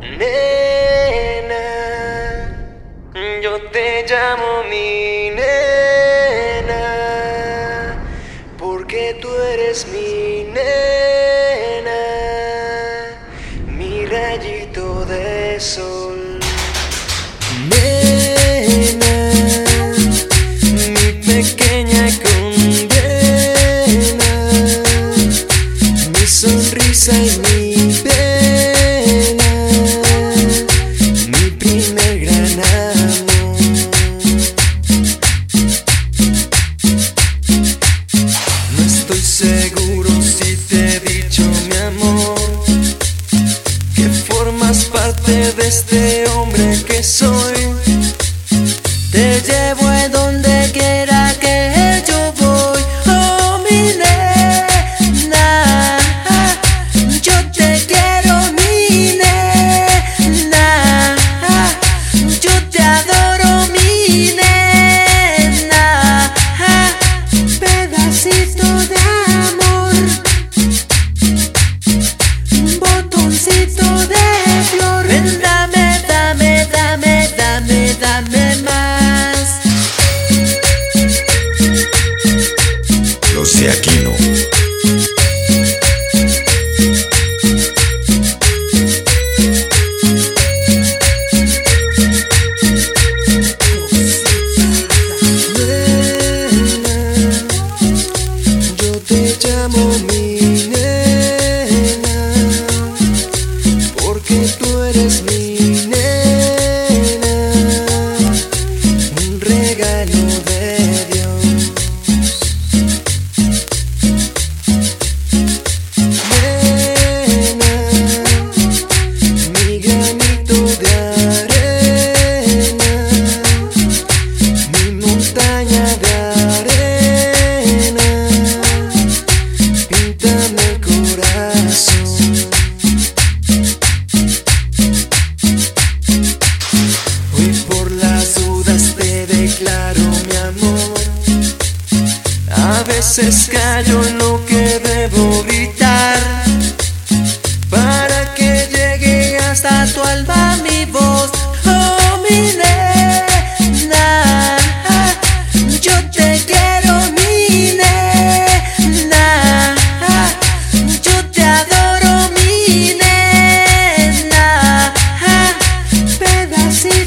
Nena, yo te llamo mi nena, porque tú eres mi nena, mi rayito de sol. Nena, mi pequeña condena, mi sonrisa y mi formas parte de este hombre que soy. Te llevo a donde aqui. veces callo lo que debo gritar para que llegue hasta tu alma mi voz. Oh, mi nena, yo te quiero, mi nena, yo te adoro, mi nena, pedacito.